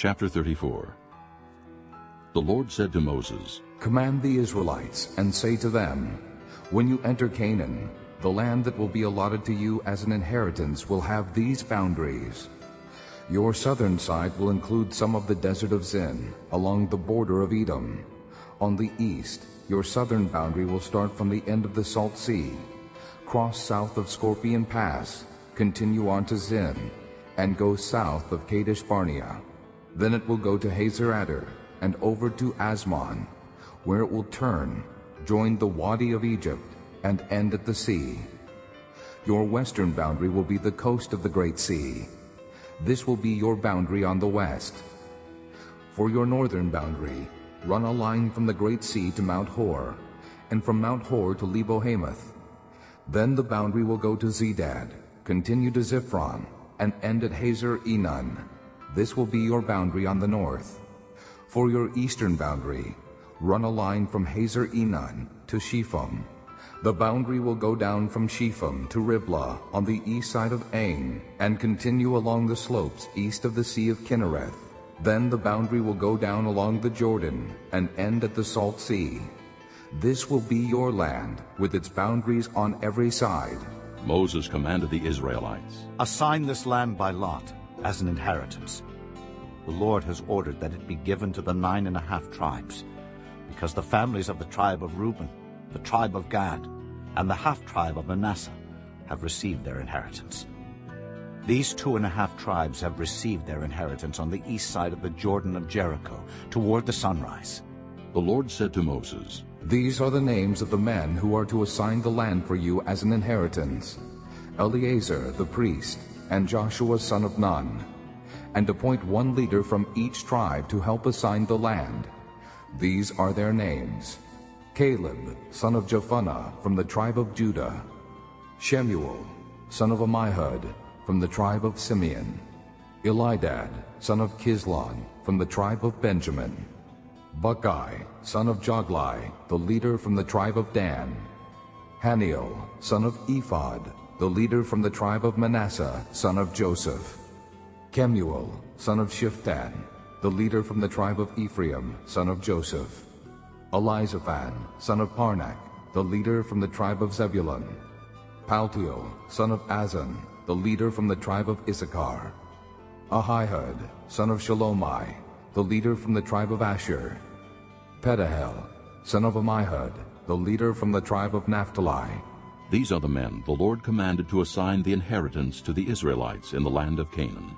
Chapter 34 The Lord said to Moses, Command the Israelites, and say to them, When you enter Canaan, the land that will be allotted to you as an inheritance will have these boundaries. Your southern side will include some of the desert of Zin, along the border of Edom. On the east, your southern boundary will start from the end of the Salt Sea, cross south of Scorpion Pass, continue on to Zin, and go south of Kadesh Barnea. Then it will go to Hazar Addar and over to Azmon, where it will turn, join the Wadi of Egypt, and end at the sea. Your western boundary will be the coast of the Great Sea. This will be your boundary on the west. For your northern boundary, run a line from the Great Sea to Mount Hor, and from Mount Hor to Lebo Hamath. Then the boundary will go to Zedad, continue to Ziphron, and end at Hazar Enan. This will be your boundary on the north. For your eastern boundary, run a line from Hazar Enan to Shepham. The boundary will go down from Shepham to Riblah on the east side of Ain and continue along the slopes east of the Sea of Kinnereth. Then the boundary will go down along the Jordan and end at the Salt Sea. This will be your land with its boundaries on every side. Moses commanded the Israelites, Assign this land by lot as an inheritance. The Lord has ordered that it be given to the nine and a half tribes, because the families of the tribe of Reuben, the tribe of Gad, and the half-tribe of Manasseh have received their inheritance. These two and a half tribes have received their inheritance on the east side of the Jordan of Jericho, toward the sunrise. The Lord said to Moses, These are the names of the men who are to assign the land for you as an inheritance. Eleazar the priest, and Joshua son of Nun, and appoint one leader from each tribe to help assign the land. These are their names. Caleb, son of Jephunneh, from the tribe of Judah. Shemuel, son of Ammihud, from the tribe of Simeon. Elidad, son of Kislon, from the tribe of Benjamin. Bukki, son of Jogli, the leader from the tribe of Dan. Hanniel, son of Ephod, the leader from the tribe of Manasseh, son of Joseph. Kemuel, son of Shiphtan, the leader from the tribe of Ephraim, son of Joseph. Elizaphan, son of Parnak, the leader from the tribe of Zebulun. Paltiel, son of Azzan, the leader from the tribe of Issachar. Ahihud, son of Shelomi, the leader from the tribe of Asher. Pedahel, son of Ammihud, the leader from the tribe of Naphtali. These are the men the Lord commanded to assign the inheritance to the Israelites in the land of Canaan.